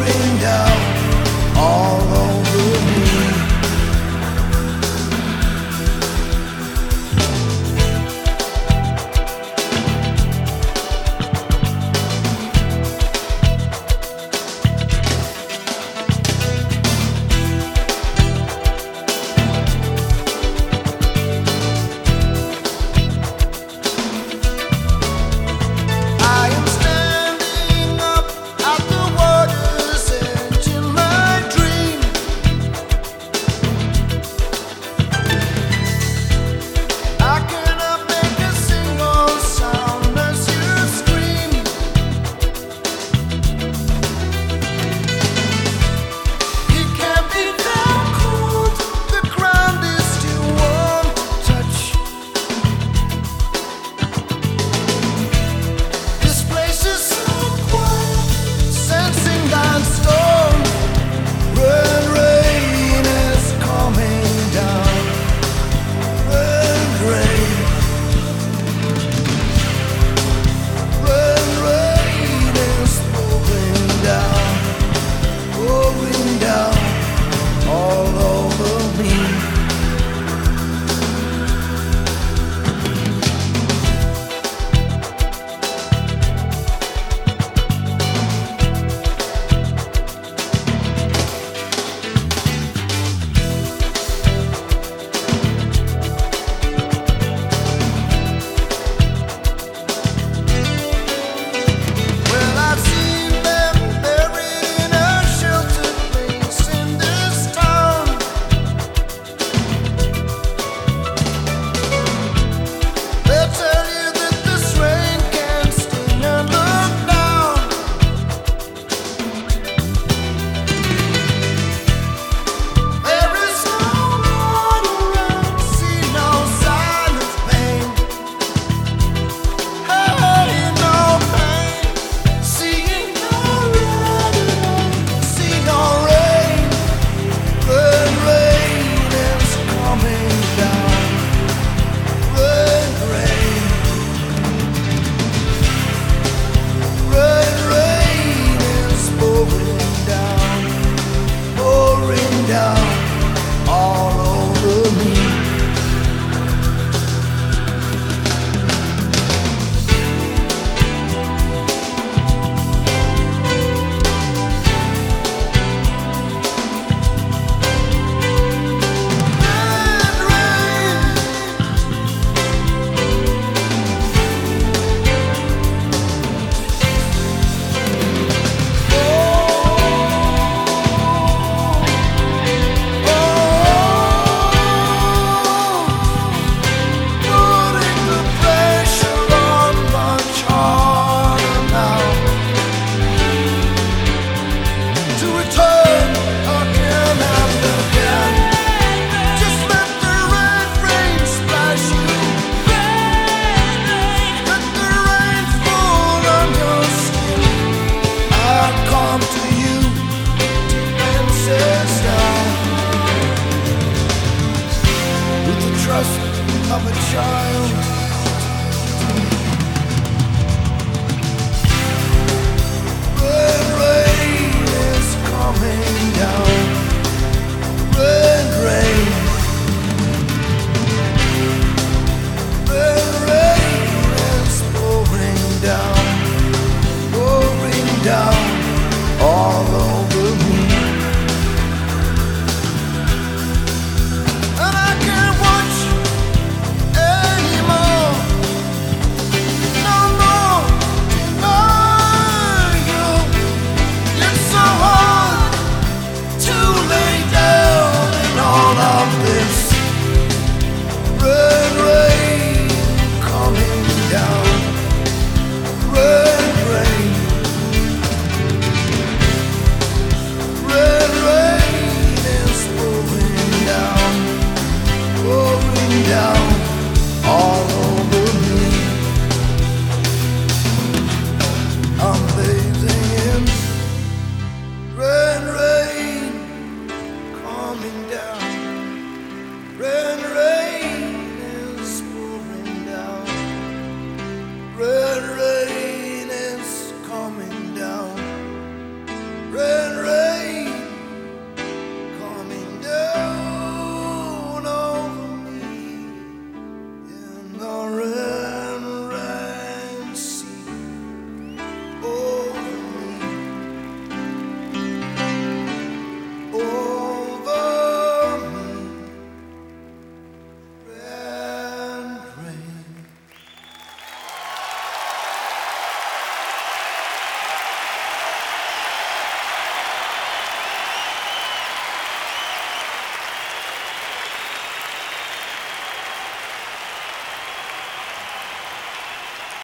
window. All